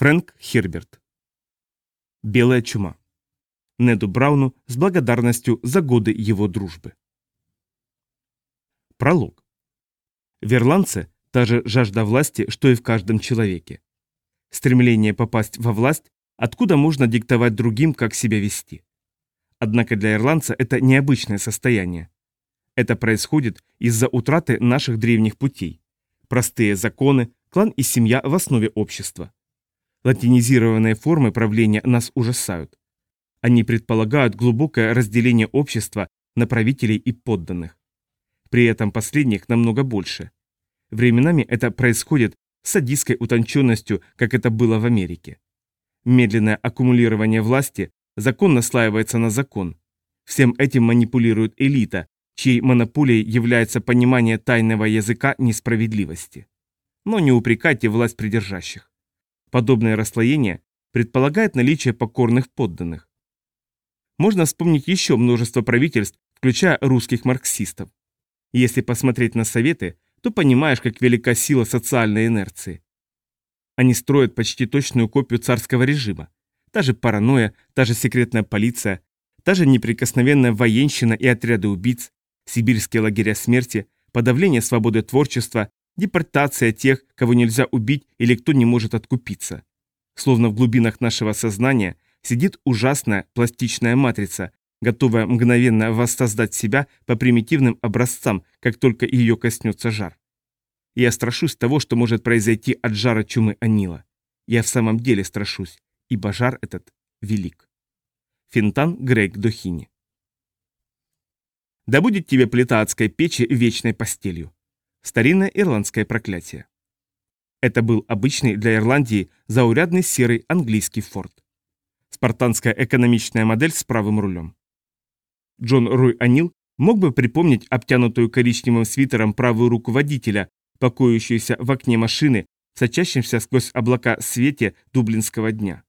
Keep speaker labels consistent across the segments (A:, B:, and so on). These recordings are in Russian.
A: Фрэнк Херберт. Белая чума. Неду Брауну с благодарностью за годы его дружбы. Пролог. В ирландце та же жажда власти, что и в каждом человеке. Стремление попасть во власть, откуда можно диктовать другим, как себя вести. Однако для ирландца это необычное состояние. Это происходит из-за утраты наших древних путей. Простые законы, клан и семья в основе общества. Латинизированные формы правления нас ужасают. Они предполагают глубокое разделение общества на правителей и подданных. При этом последних намного больше. Временами это происходит с садистской утонченностью, как это было в Америке. Медленное аккумулирование власти, закон наслаивается на закон. Всем этим манипулирует элита, чьей монополией является понимание тайного языка несправедливости. Но не упрекайте власть придержащих. Подобное расслоение предполагает наличие покорных подданных. Можно вспомнить еще множество правительств, включая русских марксистов. Если посмотреть на советы, то понимаешь, как велика сила социальной инерции. Они строят почти точную копию царского режима. Та же паранойя, та же секретная полиция, та же неприкосновенная военщина и отряды убийц, сибирские лагеря смерти, подавление свободы творчества, депортация тех, кого нельзя убить или кто не может откупиться. Словно в глубинах нашего сознания сидит ужасная пластичная матрица, готовая мгновенно воссоздать себя по примитивным образцам, как только ее коснется жар. Я страшусь того, что может произойти от жара чумы Анила. Я в самом деле страшусь, ибо жар этот велик. Финтан Грейг Дохини Да будет тебе плита адской печи вечной постелью. Старинное ирландское проклятие. Это был обычный для Ирландии заурядный серый английский форт. Спартанская экономичная модель с правым рулем. Джон Руй Анил мог бы припомнить обтянутую коричневым свитером правую руку водителя, покоящуюся в окне машины, сочащимся сквозь облака свете дублинского дня.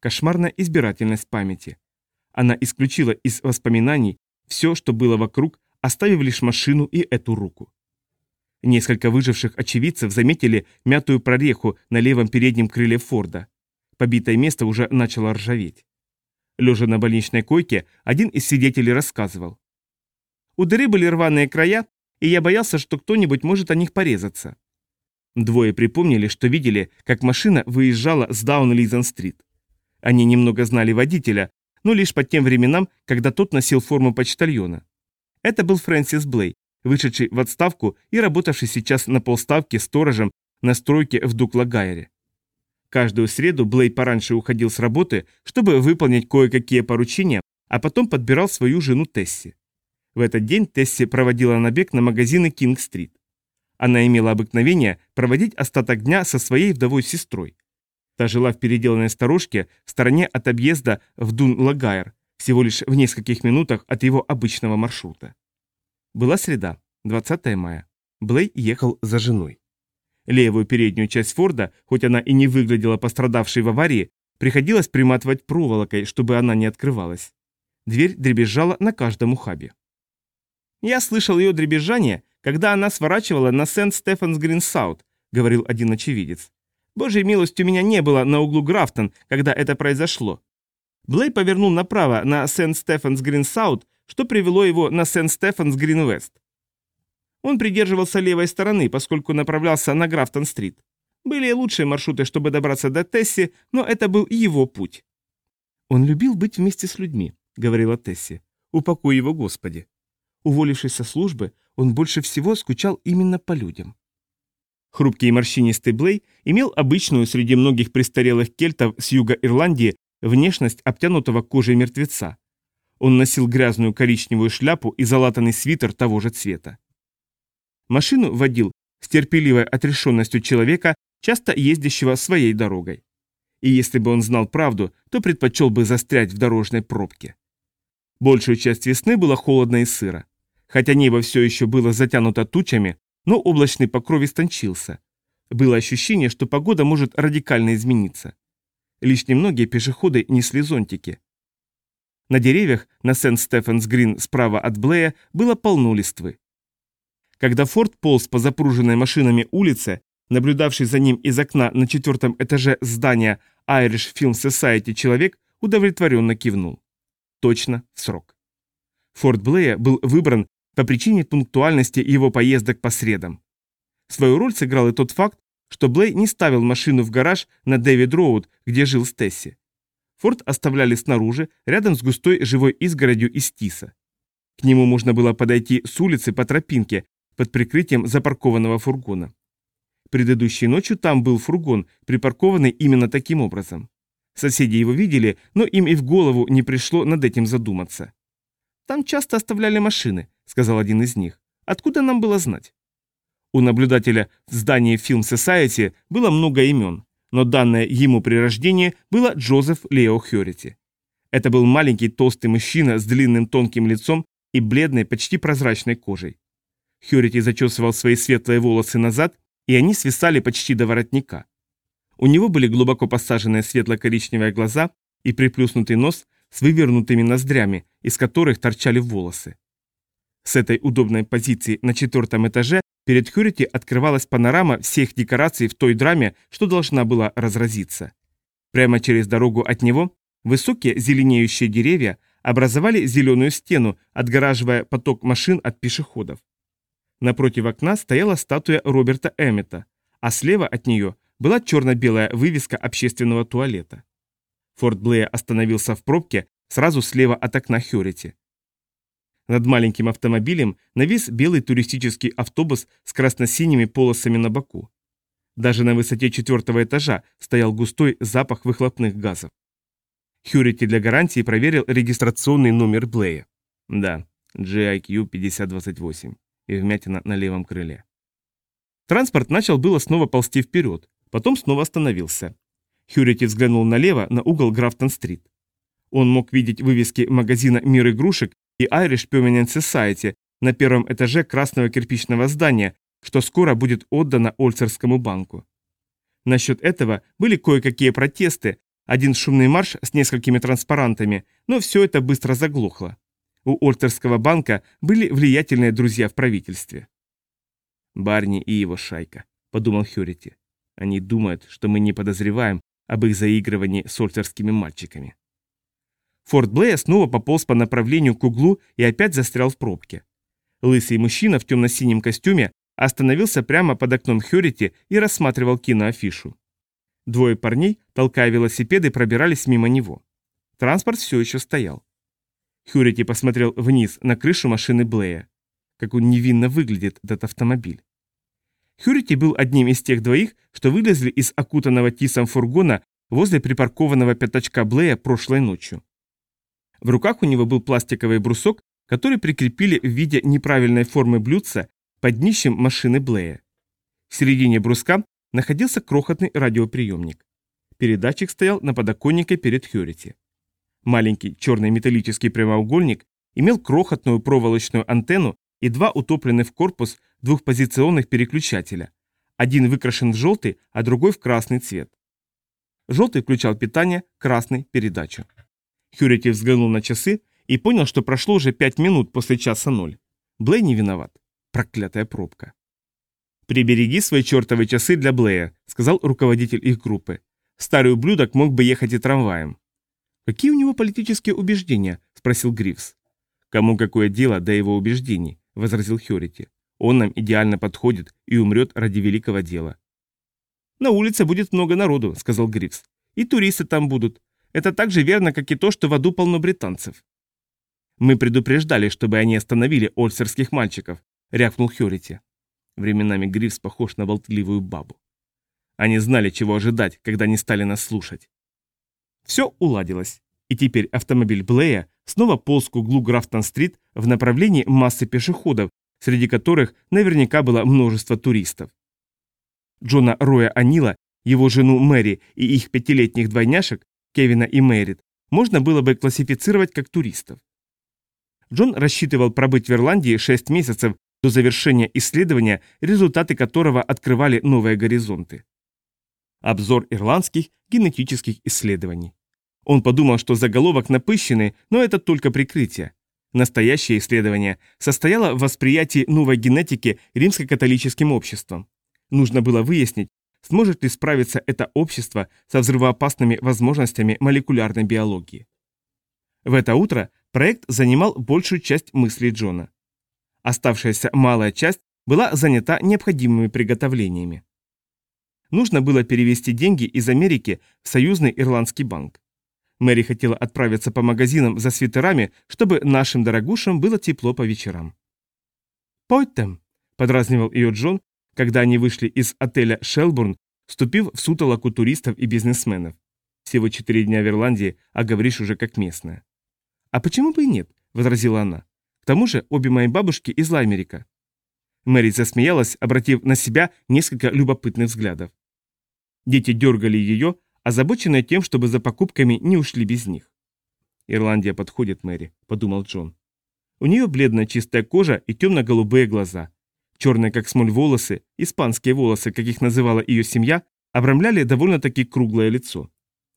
A: Кошмарная избирательность памяти. Она исключила из воспоминаний все, что было вокруг, оставив лишь машину и эту руку. Несколько выживших очевидцев заметили мятую прореху на левом переднем крыле Форда. Побитое место уже начало ржаветь. Лежа на больничной койке, один из свидетелей рассказывал. У дыры были рваные края, и я боялся, что кто-нибудь может о них порезаться. Двое припомнили, что видели, как машина выезжала с Даун-Лизен-стрит. Они немного знали водителя, но лишь по тем временам, когда тот носил форму почтальона. Это был Фрэнсис Блей, вышедший в отставку и работавший сейчас на полставки сторожем на стройке в Дуклагайре. Каждую среду Блей пораньше уходил с работы, чтобы выполнить кое-какие поручения, а потом подбирал свою жену Тесси. В этот день Тесси проводила набег на магазины Кинг-стрит. Она имела обыкновение проводить остаток дня со своей вдовой сестрой. Та жила в переделанной сторожке в стороне от объезда в Дун-Лагайр, всего лишь в нескольких минутах от его обычного маршрута. Была среда, 20 мая. Блей ехал за женой. Левую переднюю часть Форда, хоть она и не выглядела пострадавшей в аварии, приходилось приматывать проволокой, чтобы она не открывалась. Дверь дребезжала на каждом ухабе. «Я слышал ее дребезжание, когда она сворачивала на Сент-Стефанс-Грин-Саут», — говорил один очевидец. «Божьей милостью меня не было на углу Графтон, когда это произошло. Блей повернул направо на Сент-Стефанс-Грин-Саут что привело его на Сент-Стефанс Грин-Вест. Он придерживался левой стороны, поскольку направлялся на Графтон-стрит. Были и лучшие маршруты, чтобы добраться до Тесси, но это был его путь. «Он любил быть вместе с людьми», — говорила Тесси. «Упокой его, Господи». Уволившись со службы, он больше всего скучал именно по людям. Хрупкий и морщинистый Блей имел обычную среди многих престарелых кельтов с юга Ирландии внешность обтянутого кожей мертвеца. Он носил грязную коричневую шляпу и залатанный свитер того же цвета. Машину водил с терпеливой отрешенностью человека, часто ездящего своей дорогой. И если бы он знал правду, то предпочел бы застрять в дорожной пробке. Большую часть весны было холодно и сыро. Хотя небо все еще было затянуто тучами, но облачный покров истончился. Было ощущение, что погода может радикально измениться. Лишь немногие пешеходы несли зонтики. На деревьях на Сент-Стефанс-Грин справа от Блея было полно листвы. Когда Форд полз по запруженной машинами улице, наблюдавший за ним из окна на четвертом этаже здания Irish Film Society человек удовлетворенно кивнул. Точно, срок. Форт Блея был выбран по причине пунктуальности его поездок по средам. Свою роль сыграл и тот факт, что Блей не ставил машину в гараж на Дэвид Роуд, где жил Стесси. Форт оставляли снаружи, рядом с густой живой изгородью из тиса. К нему можно было подойти с улицы по тропинке под прикрытием запаркованного фургона. Предыдущей ночью там был фургон, припаркованный именно таким образом. Соседи его видели, но им и в голову не пришло над этим задуматься. «Там часто оставляли машины», — сказал один из них. «Откуда нам было знать?» У наблюдателя в здании Film Society было много имен, но данное ему при рождении было Джозеф Лео Хьюрити. Это был маленький толстый мужчина с длинным тонким лицом и бледной, почти прозрачной кожей. Хьюрити зачесывал свои светлые волосы назад, и они свисали почти до воротника. У него были глубоко посаженные светло-коричневые глаза и приплюснутый нос с вывернутыми ноздрями, из которых торчали волосы. С этой удобной позиции на четвертом этаже перед Хьюрити открывалась панорама всех декораций в той драме, что должна была разразиться. Прямо через дорогу от него высокие зеленеющие деревья образовали зеленую стену, отгораживая поток машин от пешеходов. Напротив окна стояла статуя Роберта Эммета, а слева от нее была черно-белая вывеска общественного туалета. Форт Блея остановился в пробке сразу слева от окна Хьюрити. Над маленьким автомобилем навис белый туристический автобус с красно-синими полосами на боку. Даже на высоте четвертого этажа стоял густой запах выхлопных газов. Хьюрити для гарантии проверил регистрационный номер Блея. Да, GIQ 5028 и вмятина на левом крыле. Транспорт начал было снова ползти вперед, потом снова остановился. Хьюрити взглянул налево на угол Графтон-стрит. Он мог видеть вывески магазина «Мир игрушек» и Irish Permanent Society на первом этаже красного кирпичного здания, что скоро будет отдано Ольцерскому банку. Насчет этого были кое-какие протесты, один шумный марш с несколькими транспарантами, но все это быстро заглохло. У Ольцерского банка были влиятельные друзья в правительстве. «Барни и его шайка», — подумал Хьюрити. «Они думают, что мы не подозреваем об их заигрывании с ольцерскими мальчиками». Форт Блея снова пополз по направлению к углу и опять застрял в пробке. Лысый мужчина в темно-синем костюме остановился прямо под окном Хьюрити и рассматривал киноафишу. Двое парней, толкая велосипеды, пробирались мимо него. Транспорт все еще стоял. Хьюрити посмотрел вниз на крышу машины Блея. Как он невинно выглядит, этот автомобиль. Хьюрити был одним из тех двоих, что вылезли из окутанного тисом фургона возле припаркованного пятачка Блея прошлой ночью. В руках у него был пластиковый брусок, который прикрепили в виде неправильной формы блюдца под днищем машины Блея. В середине бруска находился крохотный радиоприемник. Передатчик стоял на подоконнике перед Хьюрити. Маленький черный металлический прямоугольник имел крохотную проволочную антенну и два утопленных в корпус двухпозиционных переключателя. Один выкрашен в желтый, а другой в красный цвет. Желтый включал питание, красный – передачу. Хьюрити взглянул на часы и понял, что прошло уже пять минут после часа ноль. Блей не виноват. Проклятая пробка. «Прибереги свои чертовы часы для Блея», — сказал руководитель их группы. «Старый ублюдок мог бы ехать и трамваем». «Какие у него политические убеждения?» — спросил Грифс. «Кому какое дело до его убеждений?» — возразил Хьюрити. «Он нам идеально подходит и умрет ради великого дела». «На улице будет много народу», — сказал Грифс. «И туристы там будут. Это так же верно, как и то, что в аду полно британцев. Мы предупреждали, чтобы они остановили ольсерских мальчиков, рявкнул Хьюрити. Временами Грифс похож на болтливую бабу. Они знали, чего ожидать, когда не стали нас слушать. Все уладилось, и теперь автомобиль Блея снова полз к углу Графтон-стрит в направлении массы пешеходов, среди которых наверняка было множество туристов. Джона Роя Анила, его жену Мэри и их пятилетних двойняшек Кевина и Мэрит, можно было бы классифицировать как туристов. Джон рассчитывал пробыть в Ирландии 6 месяцев до завершения исследования, результаты которого открывали новые горизонты. Обзор ирландских генетических исследований. Он подумал, что заголовок напыщенный, но это только прикрытие. Настоящее исследование состояло в восприятии новой генетики римско-католическим обществом. Нужно было выяснить, сможет ли справиться это общество со взрывоопасными возможностями молекулярной биологии. В это утро проект занимал большую часть мыслей Джона. Оставшаяся малая часть была занята необходимыми приготовлениями. Нужно было перевести деньги из Америки в Союзный Ирландский банк. Мэри хотела отправиться по магазинам за свитерами, чтобы нашим дорогушам было тепло по вечерам. «Пойтем», — подразнивал ее Джон, когда они вышли из отеля «Шелбурн», вступив в сутолоку туристов и бизнесменов. Всего четыре дня в Ирландии, а говоришь уже как местная. «А почему бы и нет?» — возразила она. «К тому же обе мои бабушки из Лаймерика». Мэри засмеялась, обратив на себя несколько любопытных взглядов. Дети дергали ее, озабоченные тем, чтобы за покупками не ушли без них. «Ирландия подходит, Мэри», — подумал Джон. У нее бледная чистая кожа и темно-голубые глаза. Черные, как смоль, волосы, испанские волосы, как их называла ее семья, обрамляли довольно-таки круглое лицо.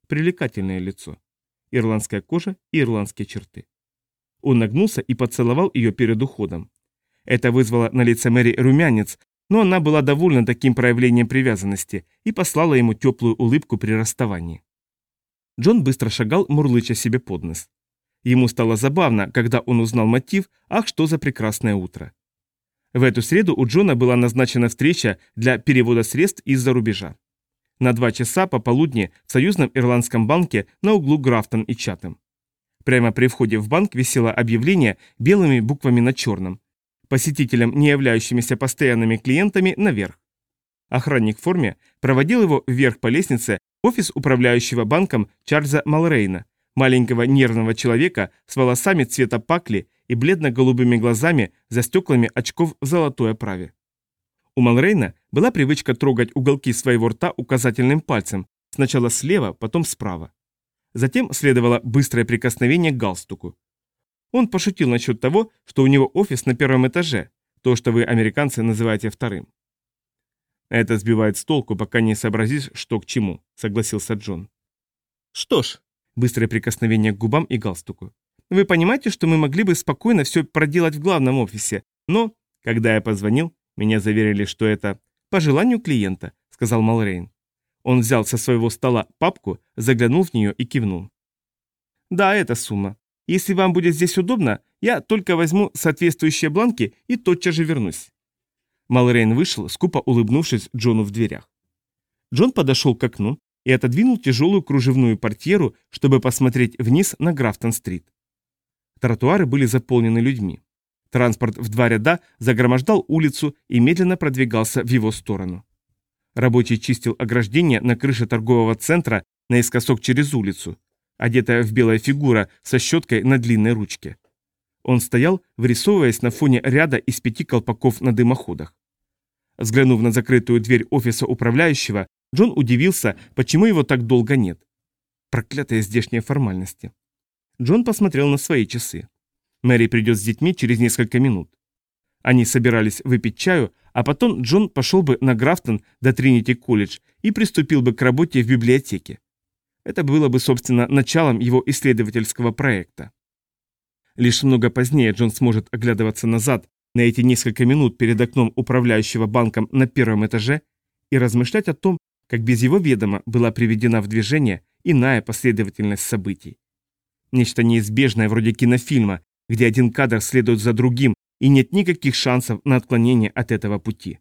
A: Привлекательное лицо. Ирландская кожа и ирландские черты. Он нагнулся и поцеловал ее перед уходом. Это вызвало на лице Мэри румянец, но она была довольна таким проявлением привязанности и послала ему теплую улыбку при расставании. Джон быстро шагал, мурлыча себе под нос. Ему стало забавно, когда он узнал мотив «Ах, что за прекрасное утро!». В эту среду у Джона была назначена встреча для перевода средств из-за рубежа. На два часа пополудни в Союзном Ирландском банке на углу Графтон и Чатем. Прямо при входе в банк висело объявление белыми буквами на черном. Посетителям, не являющимися постоянными клиентами, наверх. Охранник в форме проводил его вверх по лестнице в офис управляющего банком Чарльза Малрейна, маленького нервного человека с волосами цвета пакли и бледно-голубыми глазами за стеклами очков в золотой оправе. У Малрейна была привычка трогать уголки своего рта указательным пальцем, сначала слева, потом справа. Затем следовало быстрое прикосновение к галстуку. Он пошутил насчет того, что у него офис на первом этаже, то, что вы, американцы, называете вторым. «Это сбивает с толку, пока не сообразишь, что к чему», — согласился Джон. «Что ж», — быстрое прикосновение к губам и галстуку, «вы понимаете, что мы могли бы спокойно все проделать в главном офисе, но, когда я позвонил, меня заверили, что это по желанию клиента», — сказал Малрейн. Он взял со своего стола папку, заглянул в нее и кивнул. «Да, это сумма. Если вам будет здесь удобно, я только возьму соответствующие бланки и тотчас же вернусь». Малрейн вышел, скупо улыбнувшись Джону в дверях. Джон подошел к окну и отодвинул тяжелую кружевную портьеру, чтобы посмотреть вниз на Графтон-стрит. Тротуары были заполнены людьми. Транспорт в два ряда загромождал улицу и медленно продвигался в его сторону. Рабочий чистил ограждение на крыше торгового центра наискосок через улицу, одетая в белая фигура со щеткой на длинной ручке. Он стоял, вырисовываясь на фоне ряда из пяти колпаков на дымоходах. Взглянув на закрытую дверь офиса управляющего, Джон удивился, почему его так долго нет. Проклятые здешние формальности. Джон посмотрел на свои часы. Мэри придет с детьми через несколько минут. Они собирались выпить чаю, а потом Джон пошел бы на Графтон до Тринити колледж и приступил бы к работе в библиотеке. Это было бы, собственно, началом его исследовательского проекта. Лишь много позднее Джон сможет оглядываться назад на эти несколько минут перед окном управляющего банком на первом этаже и размышлять о том, как без его ведома была приведена в движение иная последовательность событий. Нечто неизбежное вроде кинофильма, где один кадр следует за другим, и нет никаких шансов на отклонение от этого пути.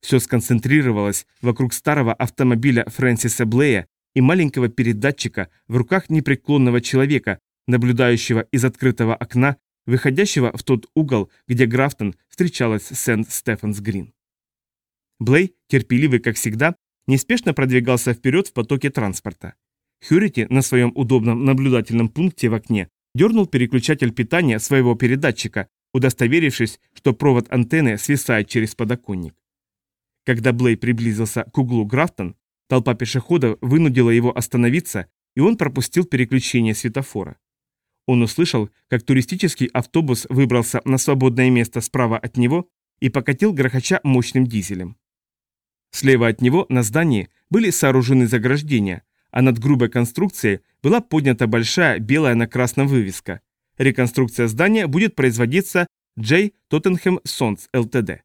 A: Все сконцентрировалось вокруг старого автомобиля Фрэнсиса Блея и маленького передатчика в руках непреклонного человека, наблюдающего из открытого окна, выходящего в тот угол, где Графтон встречалась с Сент-Стефанс-Грин. Блей, терпеливый как всегда, неспешно продвигался вперед в потоке транспорта. Хьюрити на своем удобном наблюдательном пункте в окне дернул переключатель питания своего передатчика, удостоверившись, что провод антенны свисает через подоконник. Когда Блей приблизился к углу Графтон, толпа пешеходов вынудила его остановиться, и он пропустил переключение светофора. Он услышал, как туристический автобус выбрался на свободное место справа от него и покатил грохоча мощным дизелем. Слева от него на здании были сооружены заграждения, а над грубой конструкцией была поднята большая белая на красном вывеска. Реконструкция здания будет производиться J. Tottenham Sons Ltd.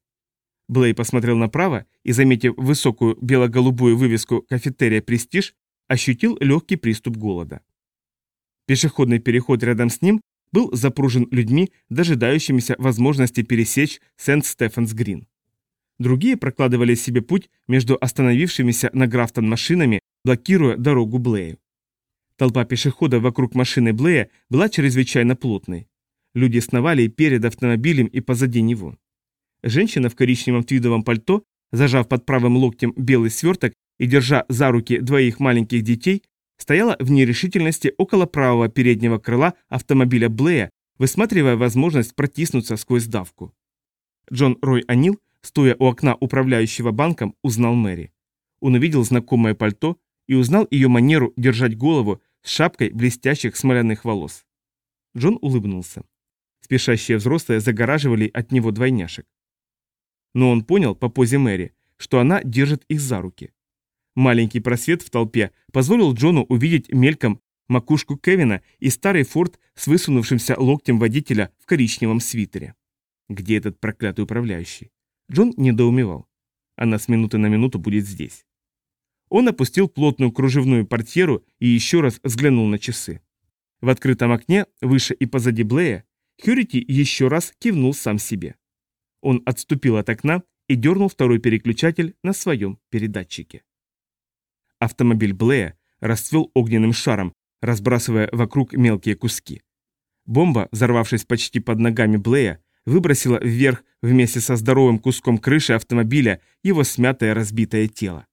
A: Блей посмотрел направо и, заметив высокую бело-голубую вывеску кафетерия «Престиж», ощутил легкий приступ голода. Пешеходный переход рядом с ним был запружен людьми, дожидающимися возможности пересечь Сент-Стефанс-Грин. Другие прокладывали себе путь между остановившимися на Графтон машинами, блокируя дорогу Блею. Толпа пешеходов вокруг машины Блея была чрезвычайно плотной. Люди сновали перед автомобилем, и позади него. Женщина в коричневом твидовом пальто, зажав под правым локтем белый сверток и держа за руки двоих маленьких детей, стояла в нерешительности около правого переднего крыла автомобиля Блея, высматривая возможность протиснуться сквозь давку. Джон Рой Анил, стоя у окна управляющего банком, узнал Мэри. Он увидел знакомое пальто и узнал ее манеру держать голову с шапкой блестящих смоляных волос. Джон улыбнулся. Спешащие взрослые загораживали от него двойняшек. Но он понял по позе Мэри, что она держит их за руки. Маленький просвет в толпе позволил Джону увидеть мельком макушку Кевина и старый форт с высунувшимся локтем водителя в коричневом свитере. Где этот проклятый управляющий? Джон недоумевал. Она с минуты на минуту будет здесь. Он опустил плотную кружевную портьеру и еще раз взглянул на часы. В открытом окне, выше и позади Блея, Хьюрити еще раз кивнул сам себе. Он отступил от окна и дернул второй переключатель на своем передатчике. Автомобиль Блея расцвел огненным шаром, разбрасывая вокруг мелкие куски. Бомба, взорвавшись почти под ногами Блея, выбросила вверх вместе со здоровым куском крыши автомобиля его смятое разбитое тело.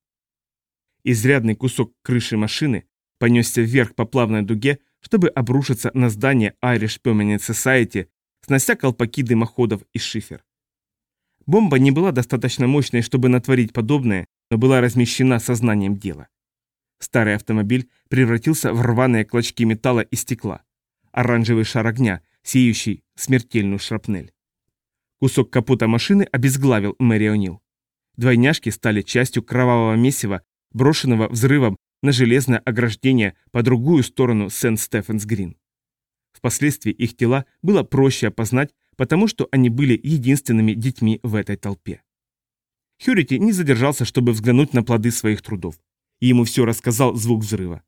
A: Изрядный кусок крыши машины понесся вверх по плавной дуге, чтобы обрушиться на здание Irish Permanent Society, снося колпаки дымоходов и шифер. Бомба не была достаточно мощной, чтобы натворить подобное, но была размещена сознанием дела. Старый автомобиль превратился в рваные клочки металла и стекла. Оранжевый шар огня, сеющий смертельную шрапнель. Кусок капота машины обезглавил Мэри О'Нил. Двойняшки стали частью кровавого месива, брошенного взрывом на железное ограждение по другую сторону Сент-Стефенс-Грин. Впоследствии их тела было проще опознать, потому что они были единственными детьми в этой толпе. Хьюрити не задержался, чтобы взглянуть на плоды своих трудов. И ему все рассказал звук взрыва.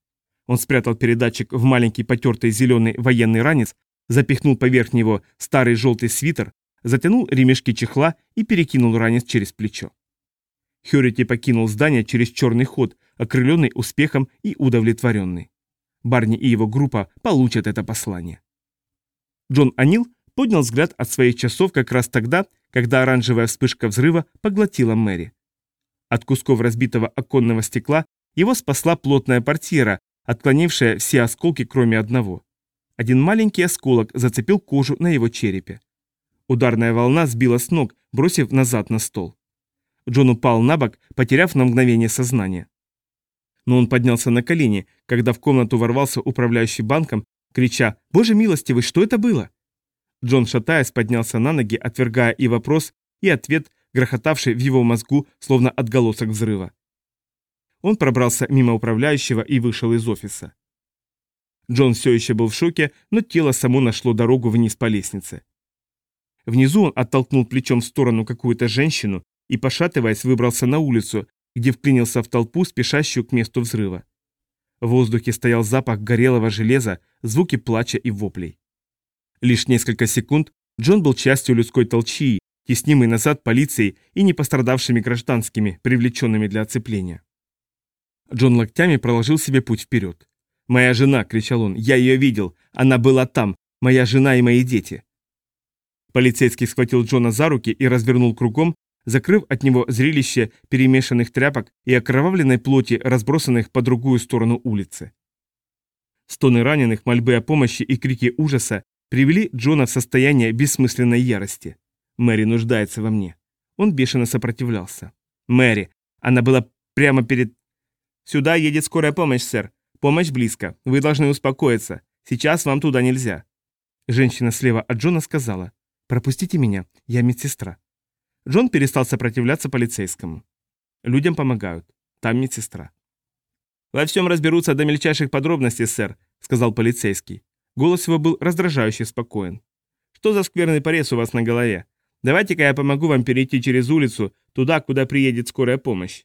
A: Он спрятал передатчик в маленький потертый зеленый военный ранец, запихнул поверх него старый желтый свитер, затянул ремешки чехла и перекинул ранец через плечо. Хьюрити покинул здание через черный ход, окрыленный успехом и удовлетворенный. Барни и его группа получат это послание. Джон Анил поднял взгляд от своих часов как раз тогда, когда оранжевая вспышка взрыва поглотила Мэри. От кусков разбитого оконного стекла его спасла плотная портьера, отклонившая все осколки, кроме одного. Один маленький осколок зацепил кожу на его черепе. Ударная волна сбила с ног, бросив назад на стол. Джон упал на бок, потеряв на мгновение сознание. Но он поднялся на колени, когда в комнату ворвался управляющий банком, крича «Боже милостивый, что это было?» Джон, шатаясь, поднялся на ноги, отвергая и вопрос, и ответ, грохотавший в его мозгу, словно отголосок взрыва. Он пробрался мимо управляющего и вышел из офиса. Джон все еще был в шоке, но тело само нашло дорогу вниз по лестнице. Внизу он оттолкнул плечом в сторону какую-то женщину и, пошатываясь, выбрался на улицу, где вклинился в толпу, спешащую к месту взрыва. В воздухе стоял запах горелого железа, звуки плача и воплей. Лишь несколько секунд Джон был частью людской толчии, теснимый назад полицией и не пострадавшими гражданскими, привлеченными для оцепления. Джон локтями проложил себе путь вперед. «Моя жена!» — кричал он. «Я ее видел! Она была там! Моя жена и мои дети!» Полицейский схватил Джона за руки и развернул кругом, закрыв от него зрелище перемешанных тряпок и окровавленной плоти, разбросанных по другую сторону улицы. Стоны раненых, мольбы о помощи и крики ужаса привели Джона в состояние бессмысленной ярости. Мэри нуждается во мне. Он бешено сопротивлялся. Мэри. Она была прямо перед... Сюда едет скорая помощь, сэр. Помощь близко. Вы должны успокоиться. Сейчас вам туда нельзя. Женщина слева от Джона сказала. Пропустите меня, я медсестра. Джон перестал сопротивляться полицейскому. Людям помогают. Там медсестра. «Во всем разберутся до мельчайших подробностей, сэр», — сказал полицейский. Голос его был раздражающе спокоен. «Что за скверный порез у вас на голове? Давайте-ка я помогу вам перейти через улицу, туда, куда приедет скорая помощь».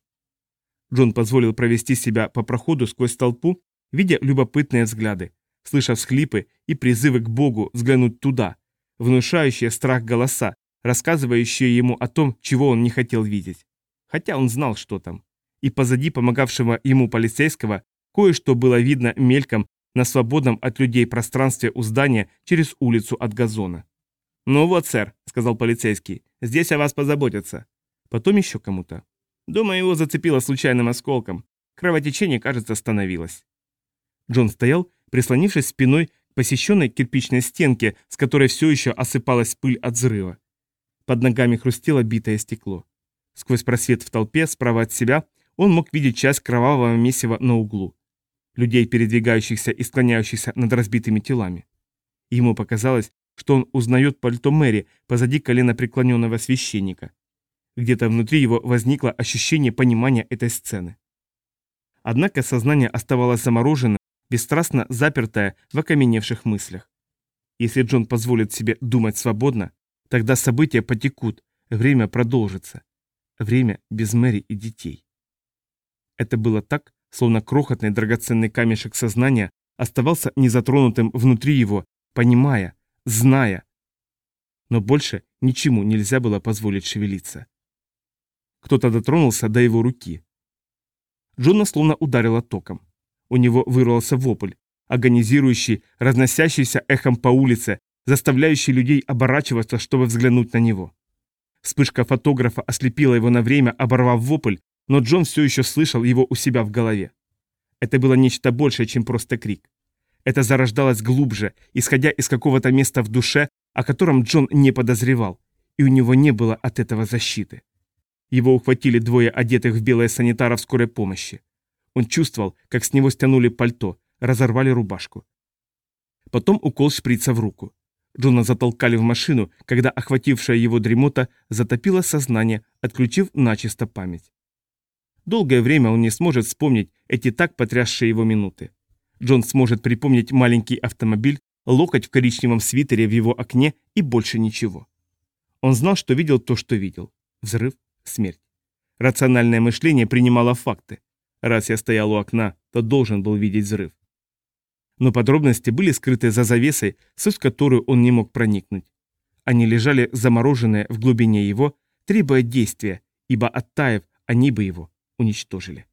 A: Джон позволил провести себя по проходу сквозь толпу, видя любопытные взгляды, слыша всхлипы и призывы к Богу взглянуть туда, внушающие страх голоса, рассказывающие ему о том, чего он не хотел видеть. Хотя он знал, что там. И позади помогавшего ему полицейского кое-что было видно мельком на свободном от людей пространстве у здания через улицу от газона. «Ну вот, сэр», — сказал полицейский, — «здесь о вас позаботятся». Потом еще кому-то. Думаю, его зацепило случайным осколком. Кровотечение, кажется, остановилось. Джон стоял, прислонившись спиной к посещенной кирпичной стенке, с которой все еще осыпалась пыль от взрыва. Под ногами хрустело битое стекло. Сквозь просвет в толпе, справа от себя, он мог видеть часть кровавого месива на углу. Людей, передвигающихся и склоняющихся над разбитыми телами. Ему показалось, что он узнает пальто Мэри позади колена преклоненного священника. Где-то внутри его возникло ощущение понимания этой сцены. Однако сознание оставалось замороженным, бесстрастно запертое в окаменевших мыслях. Если Джон позволит себе думать свободно, тогда события потекут, время продолжится. Время без Мэри и детей. Это было так, словно крохотный драгоценный камешек сознания оставался незатронутым внутри его, понимая, зная. Но больше ничему нельзя было позволить шевелиться. Кто-то дотронулся до его руки. Джона словно ударило током. У него вырвался вопль, агонизирующий, разносящийся эхом по улице, заставляющий людей оборачиваться, чтобы взглянуть на него. Вспышка фотографа ослепила его на время, оборвав вопль, но Джон все еще слышал его у себя в голове. Это было нечто большее, чем просто крик. Это зарождалось глубже, исходя из какого-то места в душе, о котором Джон не подозревал, и у него не было от этого защиты. Его ухватили двое одетых в белое санитаров скорой помощи. Он чувствовал, как с него стянули пальто, разорвали рубашку. Потом укол шприца в руку. Джона затолкали в машину, когда охватившая его дремота затопила сознание, отключив начисто память. Долгое время он не сможет вспомнить эти так потрясшие его минуты. Джон сможет припомнить маленький автомобиль, локоть в коричневом свитере в его окне и больше ничего. Он знал, что видел то, что видел. Взрыв, смерть. Рациональное мышление принимало факты. Раз я стоял у окна, то должен был видеть взрыв. Но подробности были скрыты за завесой, сквозь которую он не мог проникнуть. Они лежали замороженные в глубине его, требуя действия, ибо оттаив, они бы его уничтожили.